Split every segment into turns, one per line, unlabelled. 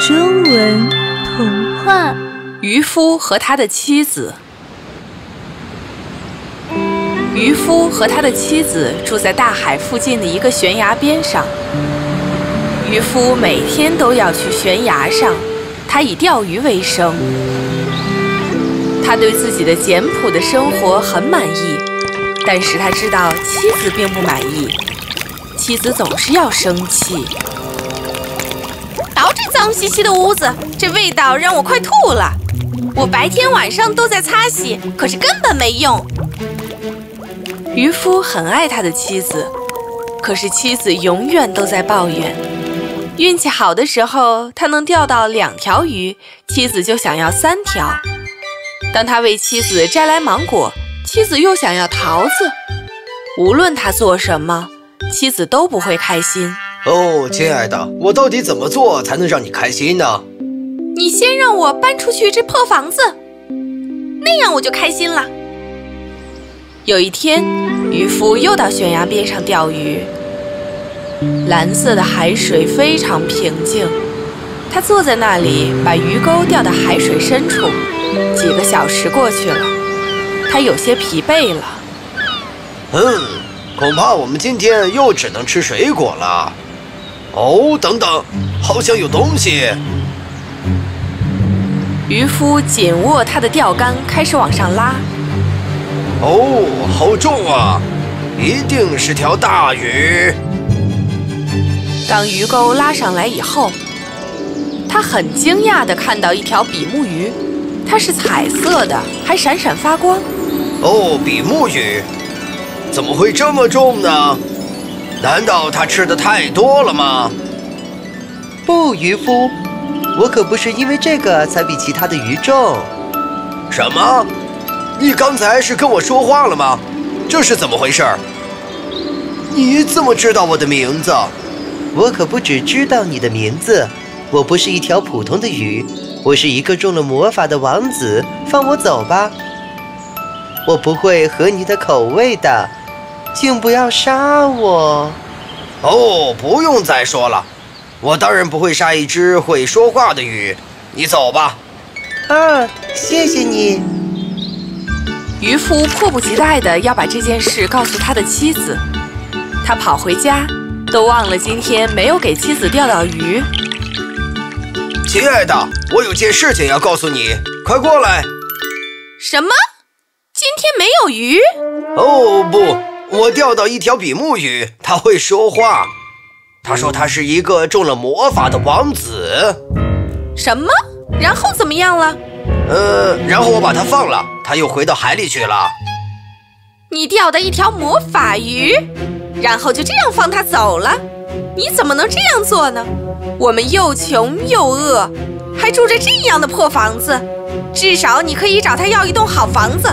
中文童话：
渔夫和他的妻子。渔夫和他的妻子住在大海附近的一个悬崖边上。渔夫每天都要去悬崖上，他以钓鱼为生。他对自己的简朴的生活很满意，但是他知道妻子并不满意。妻子总是要生气。
脏兮兮的屋子，这味道让我快吐了。我白天晚上都在擦洗，可是根本没用。
渔夫很爱他的妻子，可是妻子永远都在抱怨。运气好的时候，他能钓到两条鱼，妻子就想要三条。当他为妻子摘来芒果，妻子又想要桃子。无论他做什么。妻子都不会开心
哦，亲爱的，我到底怎么做才能让你开心呢？
你先让我搬出去这破房子，那样我就开心了。
有一天，渔夫又到悬崖边上钓鱼。蓝色的海水非常平静，他坐在那里，把鱼钩钓到海水深处。几个小时过去了，他有些疲惫了。
嗯。恐怕我们今天又只能吃水果了。哦，等等，好像有东西。
渔夫紧握他的钓竿，开始往上拉。
哦，好重啊！一定是条大鱼。
当鱼钩拉上来以后，他很惊讶地看到一条比目鱼，它是彩色的，还闪闪发光。
哦，比目鱼。怎么会这么重呢？难道他吃的太多了吗？
不，渔夫，我可不是因为这个才比其他的鱼重。
什么？你刚才是跟我说话了吗？这是怎么回事？你怎么知道我的名字？
我可不只知道你的名字。我不是一条普通的鱼，我是一个中了魔法的王子。放我走吧，我不会合你的口味的。请不要杀我！
哦，不用再说了，我当然不会杀一只会说话的鱼。你走吧。
啊，谢谢你。
渔夫迫不及待地要把这件事告诉他的妻子。他跑回家，都忘了今天没有给妻子钓到鱼。
亲爱的，我有件事情要告诉你，快过来。
什么？今天没有鱼？
哦，不。我钓到一条比目鱼，它会说话。他说他是一个中了魔法的王子。
什么？然后怎么样了？
呃，然后我把它放了，它又回到海里去了。
你钓的一条魔法鱼，然后就这样放它走了？你怎么能这样做呢？我们又穷又饿，还住着这样的破房子，至少你可以找他要一栋好房子。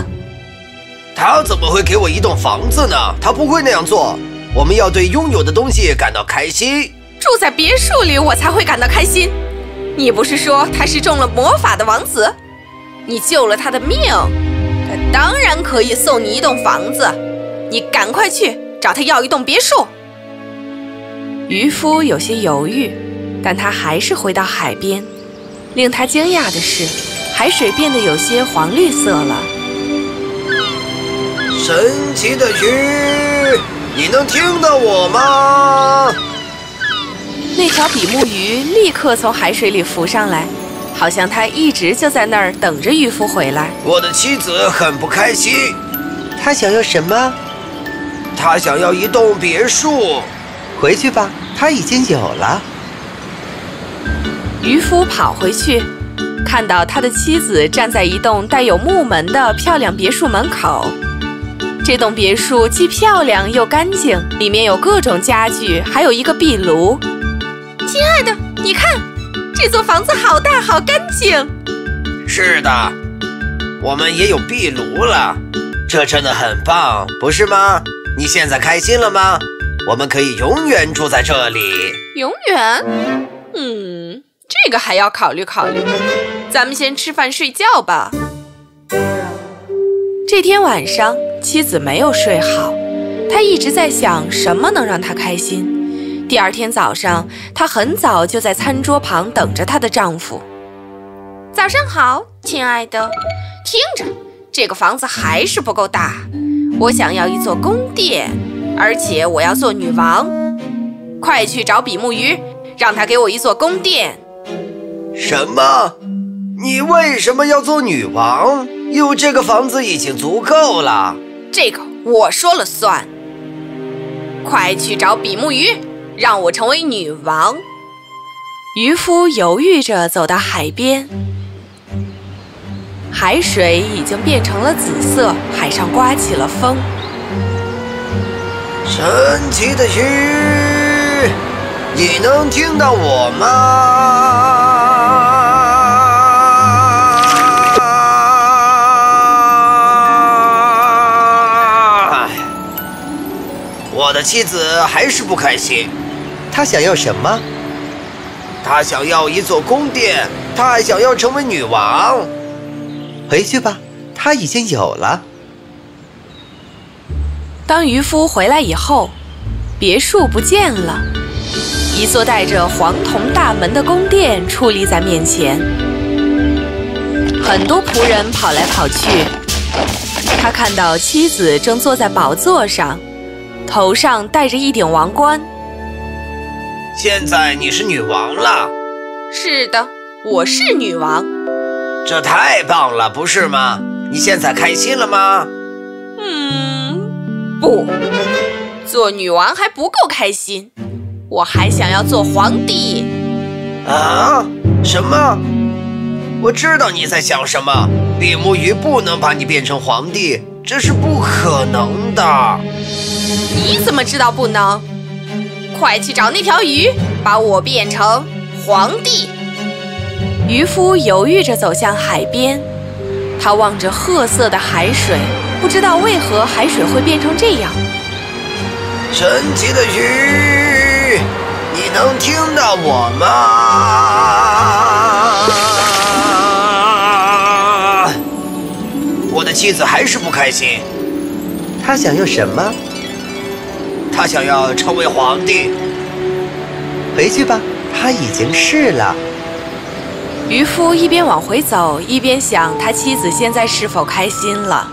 他怎么会给我一栋房子呢？他不会那样做。我们要对拥有的东西感到开心。
住在别墅里，我才会感到开心。你不是说他是中了魔法的王子？你救了他的命，他当然可以送你一栋房子。你赶快去找他要一栋别墅。
渔夫有些犹豫，但他还是回到海边。令他惊讶的是，海水变得有些黄绿色了。
神奇的鱼，你能听到我吗？
那条比目鱼立刻从海水里浮上来，好像它一直就在那儿等着渔夫回来。
我的妻子很不开心，
她想要什么？
她想要一栋别墅。
回去吧，她已经有了。
渔夫跑回去，看到他的妻子站在一栋带有木门的漂亮别墅门口。这栋别墅既漂亮又干净，里面有各种家具，还有一个壁炉。
亲爱的，你看，这座房子好大，好干净。
是的，我们也有壁炉了，这真的很棒，不是吗？你现在开心了吗？我们可以永远住在这里。
永远？嗯，这个还要考虑考虑。咱们先吃饭睡觉吧。
这天晚上。妻子没有睡好，她一直在想什么能让她开心。第二天早上，她很早就在餐桌旁等着她的丈夫。
早上好，亲爱的。听着，这个房子还是不够大，我想要一座宫殿，而且我要做女王。快去找比目鱼，让他给我一座宫殿。
什么？你为什么要做女王？有这个房子已经足够了。
这个我说了算。快去找比目鱼，让我成为女王。
渔夫犹豫着走到海边，海水已经变成了紫色，海上刮起了风。
神奇的鱼，你能听到我吗？妻子还是不开心。
她想要什么？
她想要一座宫殿，她还想要成为女王。
回去吧，她已经有了。
当渔夫回来以后，别墅不见了，一座带着黄铜大门的宫殿矗立在面前。很多仆人跑来跑去，他看到妻子正坐在宝座上。头上戴着一顶王冠。
现在你是女王了。
是的，我是女王。
这太棒了，不是吗？你现在开心了吗？
嗯，不，做女王还不够开心，我还想要做皇帝。
啊？什么？我知道你在想什么。比目鱼不能把你变成皇帝，这是不可能的。
你怎么知道不能？快去找那条鱼，把我变成皇帝！
渔夫犹豫着走向海边，他望着褐色的海水，不知道为何海水会变成这样。
神奇的鱼，你能听到我吗？妻子还是不开心。
他想要什么？
他想要成为皇帝，
回去吧，他已经是了。
渔夫一边往回走，一边想他妻子现在是否开心了。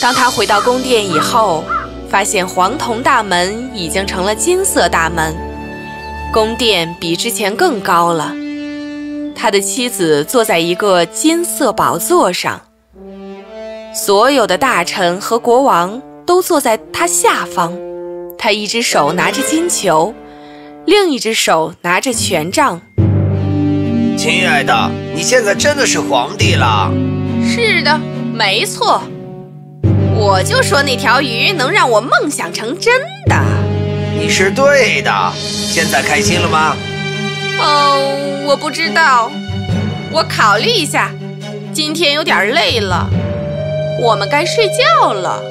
当他回到宫殿以后，发现黄铜大门已经成了金色大门，宫殿比之前更高了。他的妻子坐在一个金色宝座上，所有的大臣和国王都坐在他下方。他一只手拿着金球，另一只手拿着权杖。
亲爱的，你现在真的是皇帝了。
是的，没错。我就说那条鱼能让我梦想成真的。
你是对的。现在开心了吗？
哦，我不知道。我考虑一下。今天有点累了，我们该睡觉了。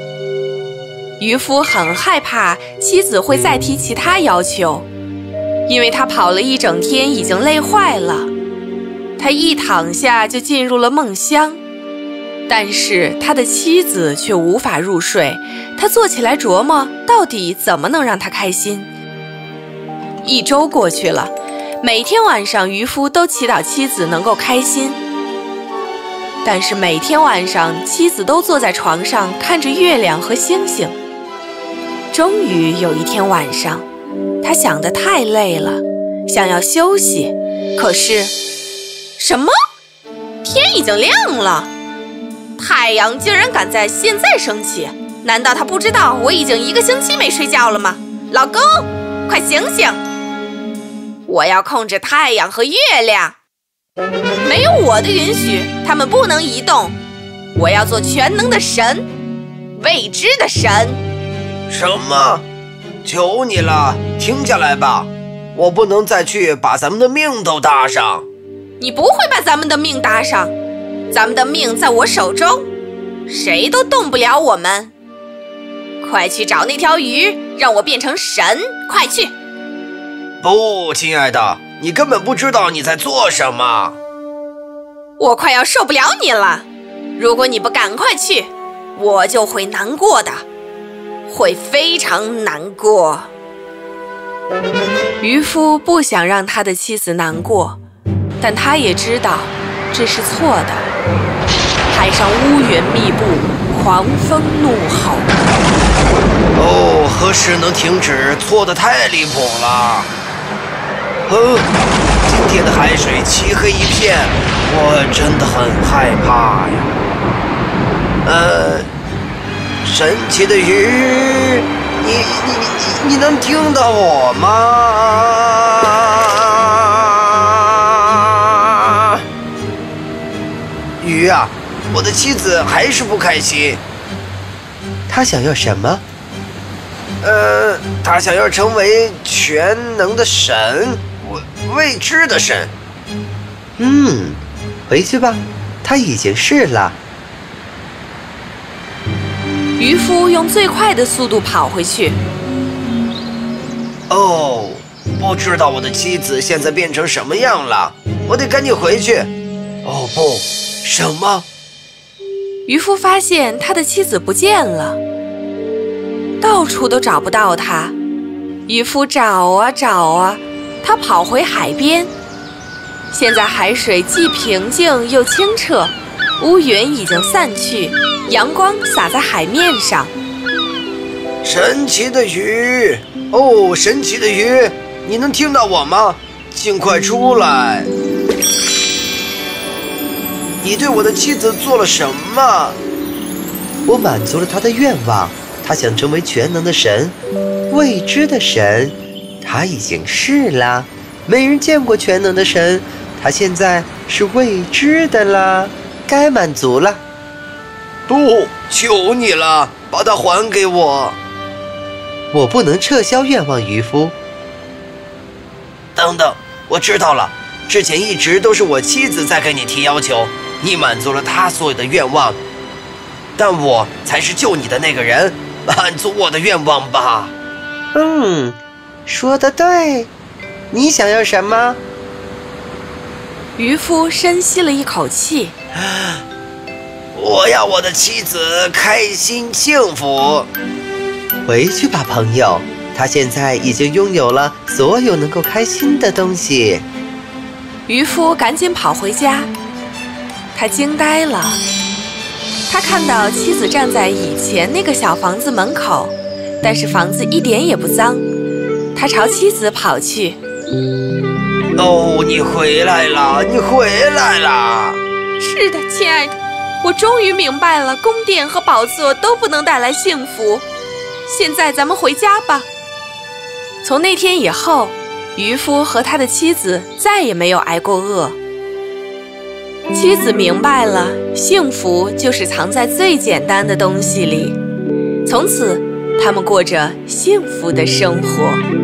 渔夫很害怕妻子会再提其他要求，因为他跑了一整天，已经累坏了。他一躺下就进入了梦乡，但是他的妻子却无法入睡。他坐起来琢磨，到底怎么能让他开心。一周过去了，每天晚上渔夫都祈祷妻子能够开心，但是每天晚上妻子都坐在床上看着月亮和星星。终于有一天晚上，他想得太累了，想要休息。可是，
什么？天已经亮了，太阳竟然敢在现在升起？难道他不知道我已经一个星期没睡觉了吗？老公，快醒醒！我要控制太阳和月亮，没有我的允许，他们不能移动。我要做全能的神，未知的神。
什么？求你了，停下来吧！我不能再去把咱们的命都搭上。
你不会把咱们的命搭上，咱们的命在我手中，谁都动不了我们。快去找那条鱼，让我变成神！快去！
不，亲爱的，你根本不知道你在做什么。
我快要受不了你了！如果你不赶快去，我就会难过的。会非常难过。
渔夫不想让他的妻子难过，但他也知道这是错的。海上乌云密布，狂风怒吼。
哦，何时能停止？错的太离谱了。呃，今天的海水漆黑一片，我真的很害怕呀。呃，神奇的鱼，你你你你能听到我吗？鱼啊，我的妻子还是不开心。
她想要什么？
呃，她想要成为全能的神，未未知的神。
嗯，回去吧，他已经是了。
渔夫用最快的速度跑回去。
哦，不知道我的妻子现在变成什么样了，我得赶紧回去。哦不，什么？
渔夫发现他的妻子不见了，到处都找不到他。渔夫找啊找啊，他跑回海边。现在海水既平静又清澈，乌云已经散去，阳光洒在海面上。
神奇的鱼，哦，神奇的鱼，你能听到我吗？尽快出来！你对我的妻子做了什么？
我满足了他的愿望，他想成为全能的神，未知的神，他已经是了。没人见过全能的神，他现在是未知的啦，该满足了。
不，求你了，把它还给我！
我不能撤销愿望，渔夫。
等等，我知道了，之前一直都是我妻子在给你提要求，你满足了她所有的愿望，但我才是救你的那个人，满足我的愿望吧。
嗯，说的对。你想要什么？
渔夫深吸了一口气。
我要我的妻子开心幸福。
回去吧，朋友。他现在已经拥有了所有能够开心的东西。
渔夫赶紧跑回家，他惊呆了。他看到妻子站在以前那个小房子门口，但是房子一点也不脏。他朝妻子跑去。
哦，你回来了，你回来了。
是的，亲爱的，我终于明白了，宫殿和宝座都不能带来幸福。现在咱们回家吧。
从那天以后，渔夫和他的妻子再也没有挨过饿。妻子明白了，幸福就是藏在最简单的东西里。从此，他们过着幸福的生活。